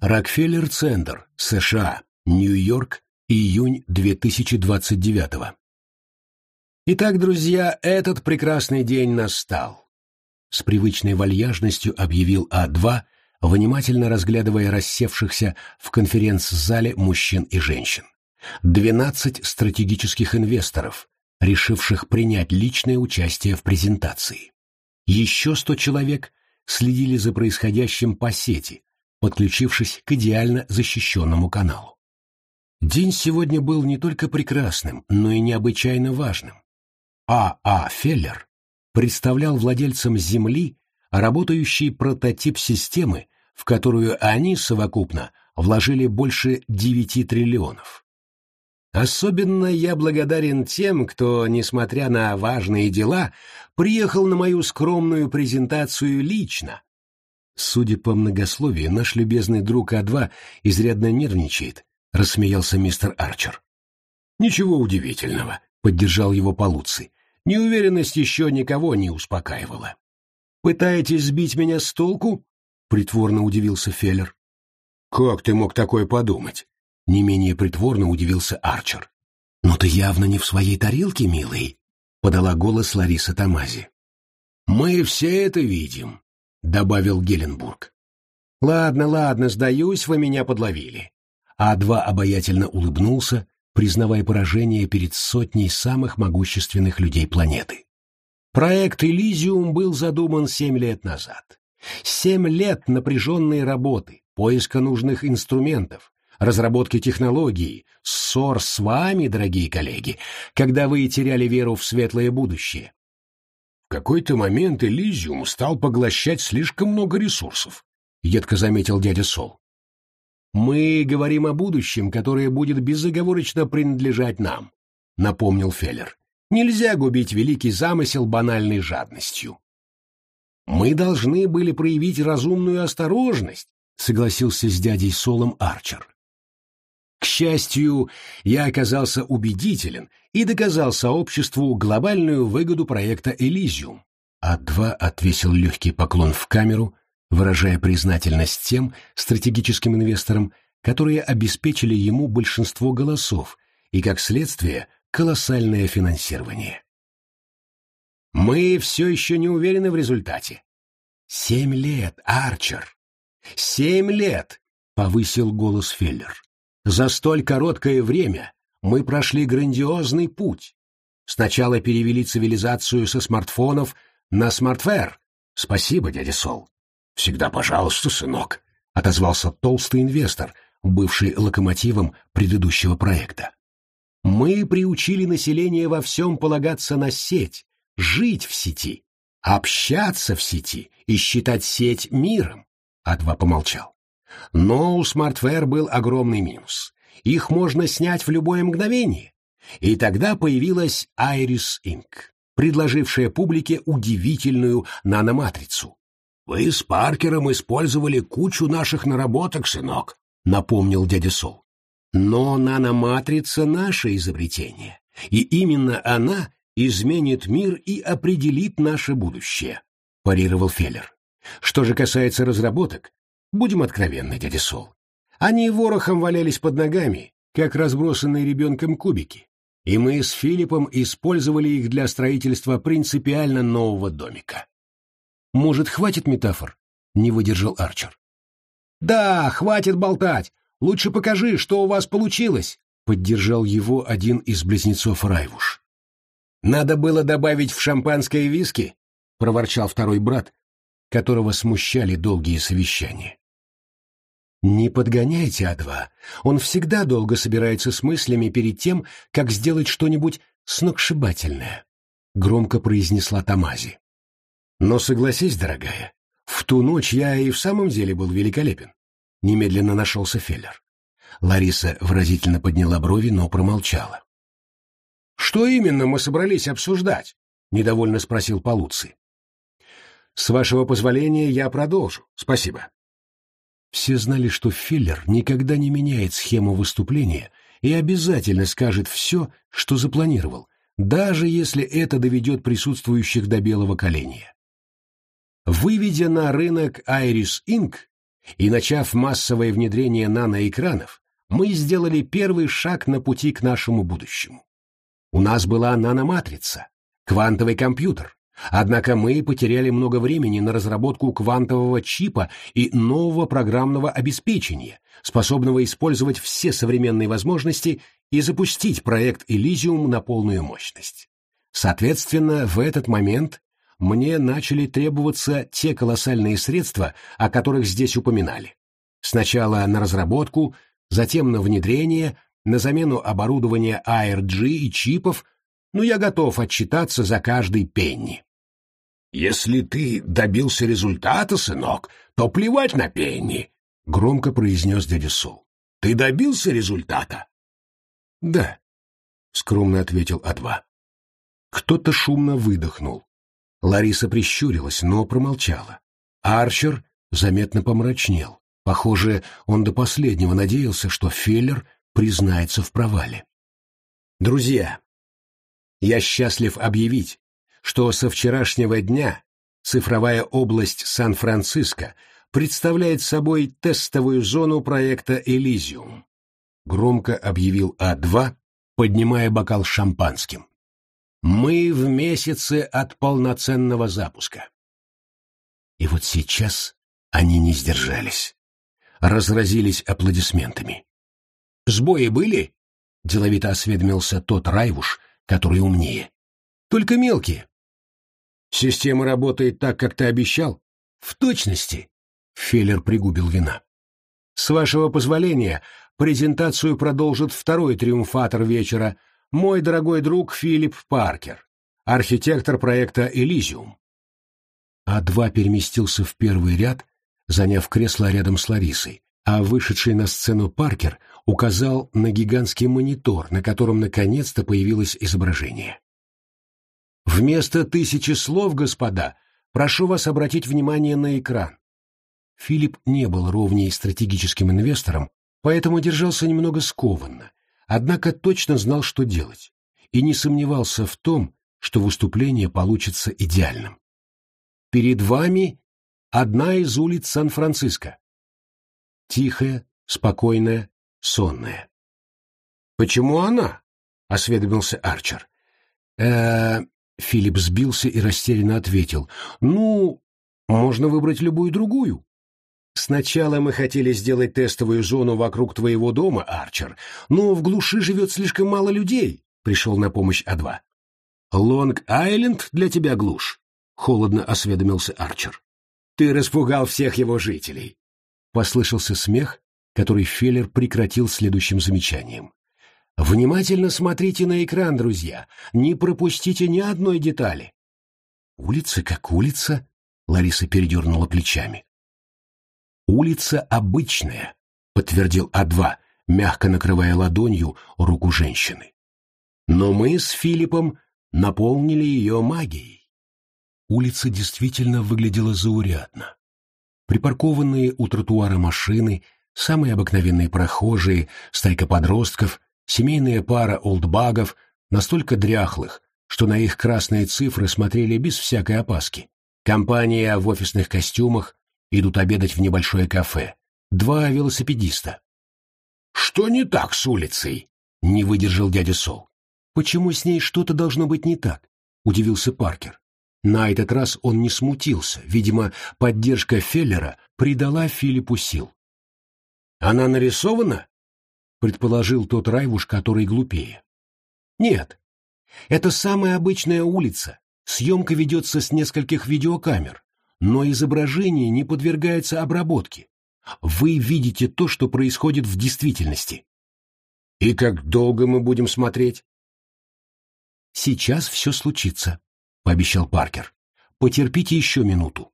Рокфеллер-центр, США, Нью-Йорк, июнь 2029 Итак, друзья, этот прекрасный день настал. С привычной вальяжностью объявил А2, внимательно разглядывая рассевшихся в конференц-зале мужчин и женщин. Двенадцать стратегических инвесторов, решивших принять личное участие в презентации. Еще сто человек следили за происходящим по сети, подключившись к идеально защищенному каналу. День сегодня был не только прекрасным, но и необычайно важным. А. А. Феллер представлял владельцам Земли работающий прототип системы, в которую они совокупно вложили больше 9 триллионов. Особенно я благодарен тем, кто, несмотря на важные дела, приехал на мою скромную презентацию лично. Судя по многословию, наш любезный друг А2 изрядно нервничает, — рассмеялся мистер Арчер. «Ничего удивительного», — поддержал его Полуций. Неуверенность еще никого не успокаивала. «Пытаетесь сбить меня с толку?» — притворно удивился Феллер. «Как ты мог такое подумать?» — не менее притворно удивился Арчер. «Но ты явно не в своей тарелке, милый», — подала голос Лариса Тамази. «Мы все это видим», — добавил Геленбург. «Ладно, ладно, сдаюсь, вы меня подловили а два обаятельно улыбнулся, признавая поражение перед сотней самых могущественных людей планеты. Проект «Элизиум» был задуман семь лет назад. Семь лет напряженной работы, поиска нужных инструментов, разработки технологий, ссор с вами, дорогие коллеги, когда вы теряли веру в светлое будущее. Какой-то момент Элизиум стал поглощать слишком много ресурсов, едко заметил дядя Сол. «Мы говорим о будущем, которое будет безоговорочно принадлежать нам», — напомнил Феллер. «Нельзя губить великий замысел банальной жадностью». «Мы должны были проявить разумную осторожность», — согласился с дядей Солом Арчер. К счастью, я оказался убедителен и доказал сообществу глобальную выгоду проекта «Элизиум». А-2 отвесил легкий поклон в камеру, выражая признательность тем стратегическим инвесторам, которые обеспечили ему большинство голосов и, как следствие, колоссальное финансирование. Мы все еще не уверены в результате. Семь лет, Арчер. Семь лет, повысил голос Феллер. За столь короткое время мы прошли грандиозный путь. Сначала перевели цивилизацию со смартфонов на смартфер. Спасибо, дядя Сол. «Всегда пожалуйста, сынок», — отозвался толстый инвестор, бывший локомотивом предыдущего проекта. «Мы приучили население во всем полагаться на сеть, жить в сети, общаться в сети и считать сеть миром», — Адва помолчал. «Но у Smartware был огромный минус. Их можно снять в любое мгновение. И тогда появилась Iris Inc., предложившая публике удивительную наноматрицу, «Вы с Паркером использовали кучу наших наработок, сынок», — напомнил дядя Сол. «Но наноматрица — наше изобретение, и именно она изменит мир и определит наше будущее», — парировал Феллер. «Что же касается разработок, будем откровенны, дядя Сол. Они ворохом валялись под ногами, как разбросанные ребенком кубики, и мы с Филиппом использовали их для строительства принципиально нового домика. «Может, хватит метафор?» — не выдержал Арчер. «Да, хватит болтать! Лучше покажи, что у вас получилось!» — поддержал его один из близнецов Райвуш. «Надо было добавить в шампанское виски?» — проворчал второй брат, которого смущали долгие совещания. «Не подгоняйте А2. Он всегда долго собирается с мыслями перед тем, как сделать что-нибудь сногсшибательное», — громко произнесла Тамази. Но согласись, дорогая, в ту ночь я и в самом деле был великолепен. Немедленно нашелся Феллер. Лариса выразительно подняла брови, но промолчала. «Что именно мы собрались обсуждать?» — недовольно спросил Полуций. «С вашего позволения я продолжу. Спасибо». Все знали, что Филлер никогда не меняет схему выступления и обязательно скажет все, что запланировал, даже если это доведет присутствующих до белого коленя. Выведя на рынок Iris Inc., И начав массовое внедрение наноэкранов, мы сделали первый шаг на пути к нашему будущему. У нас была наноматрица, квантовый компьютер, однако мы потеряли много времени на разработку квантового чипа и нового программного обеспечения, способного использовать все современные возможности и запустить проект Elysium на полную мощность. Соответственно, в этот момент мне начали требоваться те колоссальные средства, о которых здесь упоминали. Сначала на разработку, затем на внедрение, на замену оборудования ARG и чипов, но я готов отчитаться за каждый пенни. «Если ты добился результата, сынок, то плевать на пенни», — громко произнес дядя Сол. «Ты добился результата?» «Да», — скромно ответил А2. Кто-то шумно выдохнул. Лариса прищурилась, но промолчала. Арчер заметно помрачнел. Похоже, он до последнего надеялся, что Феллер признается в провале. Друзья, я счастлив объявить, что со вчерашнего дня цифровая область Сан-Франциско представляет собой тестовую зону проекта «Элизиум», громко объявил А2, поднимая бокал шампанским. Мы в месяце от полноценного запуска. И вот сейчас они не сдержались. Разразились аплодисментами. «Сбои были?» — деловито осведомился тот Райвуш, который умнее. «Только мелкие». «Система работает так, как ты обещал?» «В точности», — Феллер пригубил вина. «С вашего позволения, презентацию продолжит второй триумфатор вечера — мой дорогой друг Филипп Паркер, архитектор проекта «Элизиум». А2 переместился в первый ряд, заняв кресло рядом с Ларисой, а вышедший на сцену Паркер указал на гигантский монитор, на котором наконец-то появилось изображение. «Вместо тысячи слов, господа, прошу вас обратить внимание на экран». Филипп не был ровней стратегическим инвестором, поэтому держался немного скованно, однако точно знал, что делать, и не сомневался в том, что выступление получится идеальным. Перед вами одна из улиц Сан-Франциско. Тихая, спокойная, сонная. «Почему она?» — осведомился Арчер. э Филипп сбился и растерянно ответил. «Ну, можно выбрать любую другую. Сначала мы хотели сделать тестовую зону вокруг твоего дома, Арчер, но в глуши живет слишком мало людей, — пришел на помощь А2. Лонг-Айленд для тебя глушь, — холодно осведомился Арчер. Ты распугал всех его жителей. Послышался смех, который Феллер прекратил следующим замечанием. Внимательно смотрите на экран, друзья, не пропустите ни одной детали. Улица как улица, Лариса передернула плечами. «Улица обычная», — подтвердил А2, мягко накрывая ладонью руку женщины. «Но мы с Филиппом наполнили ее магией». Улица действительно выглядела заурядно. Припаркованные у тротуара машины, самые обыкновенные прохожие, стайка подростков, семейная пара олдбагов, настолько дряхлых, что на их красные цифры смотрели без всякой опаски. Компания в офисных костюмах, идут обедать в небольшое кафе. Два велосипедиста. «Что не так с улицей?» — не выдержал дядя Сол. «Почему с ней что-то должно быть не так?» — удивился Паркер. На этот раз он не смутился. Видимо, поддержка Феллера придала Филиппу сил. «Она нарисована?» — предположил тот Райвуш, который глупее. «Нет. Это самая обычная улица. Съемка ведется с нескольких видеокамер но изображение не подвергается обработке. Вы видите то, что происходит в действительности. И как долго мы будем смотреть? Сейчас все случится, пообещал Паркер. Потерпите еще минуту.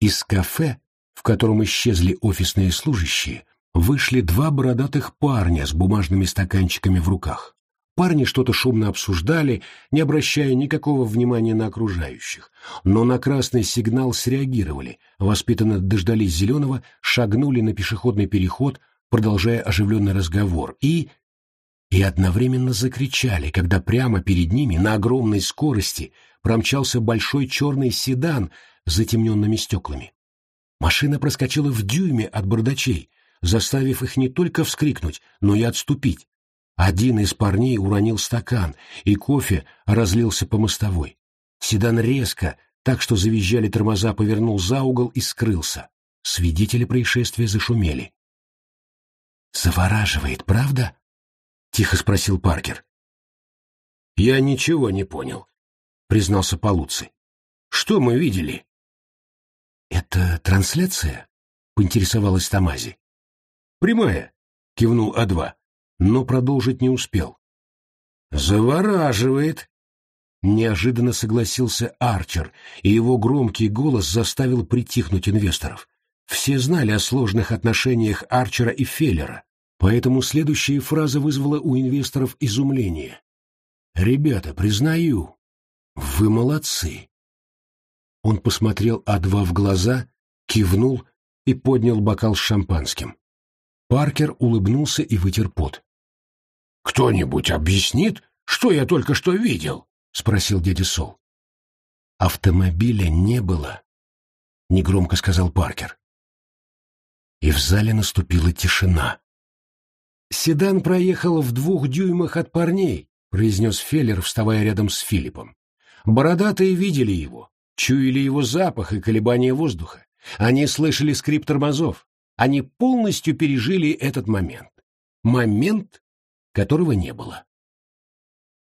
Из кафе, в котором исчезли офисные служащие, вышли два бородатых парня с бумажными стаканчиками в руках. Парни что-то шумно обсуждали, не обращая никакого внимания на окружающих, но на красный сигнал среагировали, воспитанно дождались зеленого, шагнули на пешеходный переход, продолжая оживленный разговор, и... и одновременно закричали, когда прямо перед ними на огромной скорости промчался большой черный седан с затемненными стеклами. Машина проскочила в дюйме от бардачей, заставив их не только вскрикнуть, но и отступить. Один из парней уронил стакан, и кофе разлился по мостовой. Седан резко, так что завизжали тормоза, повернул за угол и скрылся. Свидетели происшествия зашумели. «Завораживает, правда?» — тихо спросил Паркер. «Я ничего не понял», — признался Полуци. «Что мы видели?» «Это трансляция?» — поинтересовалась Тамази. «Прямая», — кивнул А2, но продолжить не успел. «Завораживает», — неожиданно согласился Арчер, и его громкий голос заставил притихнуть инвесторов. Все знали о сложных отношениях Арчера и Феллера, поэтому следующая фраза вызвала у инвесторов изумление. «Ребята, признаю, вы молодцы. Он посмотрел А2 в глаза, кивнул и поднял бокал с шампанским. Паркер улыбнулся и вытер пот. «Кто-нибудь объяснит, что я только что видел?» — спросил дядя Сол. «Автомобиля не было», — негромко сказал Паркер. И в зале наступила тишина. «Седан проехал в двух дюймах от парней», — произнес Феллер, вставая рядом с Филиппом. «Бородатые видели его чуяли его запах и колебания воздуха. Они слышали скрип тормозов. Они полностью пережили этот момент. Момент, которого не было.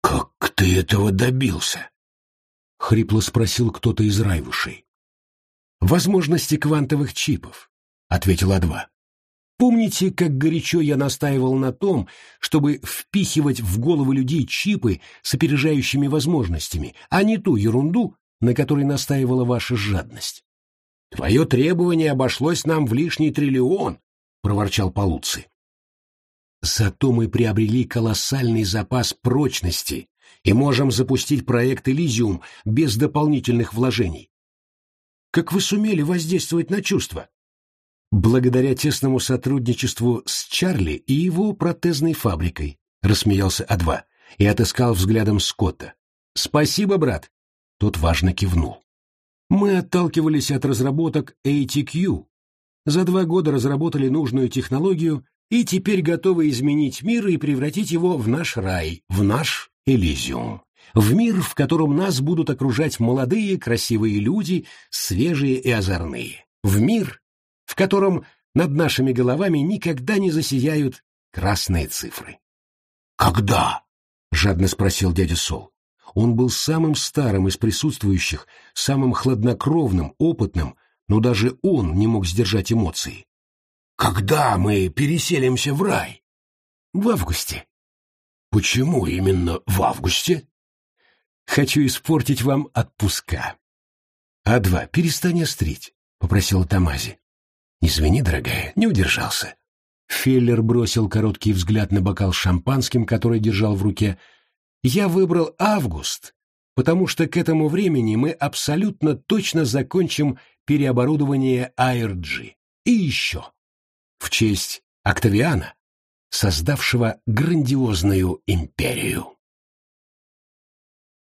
«Как ты этого добился?» — хрипло спросил кто-то из райвушей. «Возможности квантовых чипов», — ответил А2. Помните, как горячо я настаивал на том, чтобы впихивать в головы людей чипы с опережающими возможностями, а не ту ерунду, на которой настаивала ваша жадность. «Твое требование обошлось нам в лишний триллион», — проворчал Полуци. «Зато мы приобрели колоссальный запас прочности и можем запустить проект «Элизиум» без дополнительных вложений. Как вы сумели воздействовать на чувства?» «Благодаря тесному сотрудничеству с Чарли и его протезной фабрикой», — рассмеялся А2 и отыскал взглядом Скотта. «Спасибо, брат. Тот важно кивнул. Мы отталкивались от разработок ATQ. За два года разработали нужную технологию и теперь готовы изменить мир и превратить его в наш рай, в наш Элизиум. В мир, в котором нас будут окружать молодые, красивые люди, свежие и озорные. В мир, в котором над нашими головами никогда не засияют красные цифры. «Когда?» — жадно спросил дядя Сол. Он был самым старым из присутствующих, самым хладнокровным, опытным, но даже он не мог сдержать эмоции. «Когда мы переселимся в рай?» «В августе». «Почему именно в августе?» «Хочу испортить вам отпуска». «А2, перестань острить», — попросила Тамази. «Извини, дорогая, не удержался». Феллер бросил короткий взгляд на бокал с шампанским, который держал в руке, я выбрал август, потому что к этому времени мы абсолютно точно закончим переоборудование ARG. И еще. В честь Октавиана, создавшего грандиозную империю.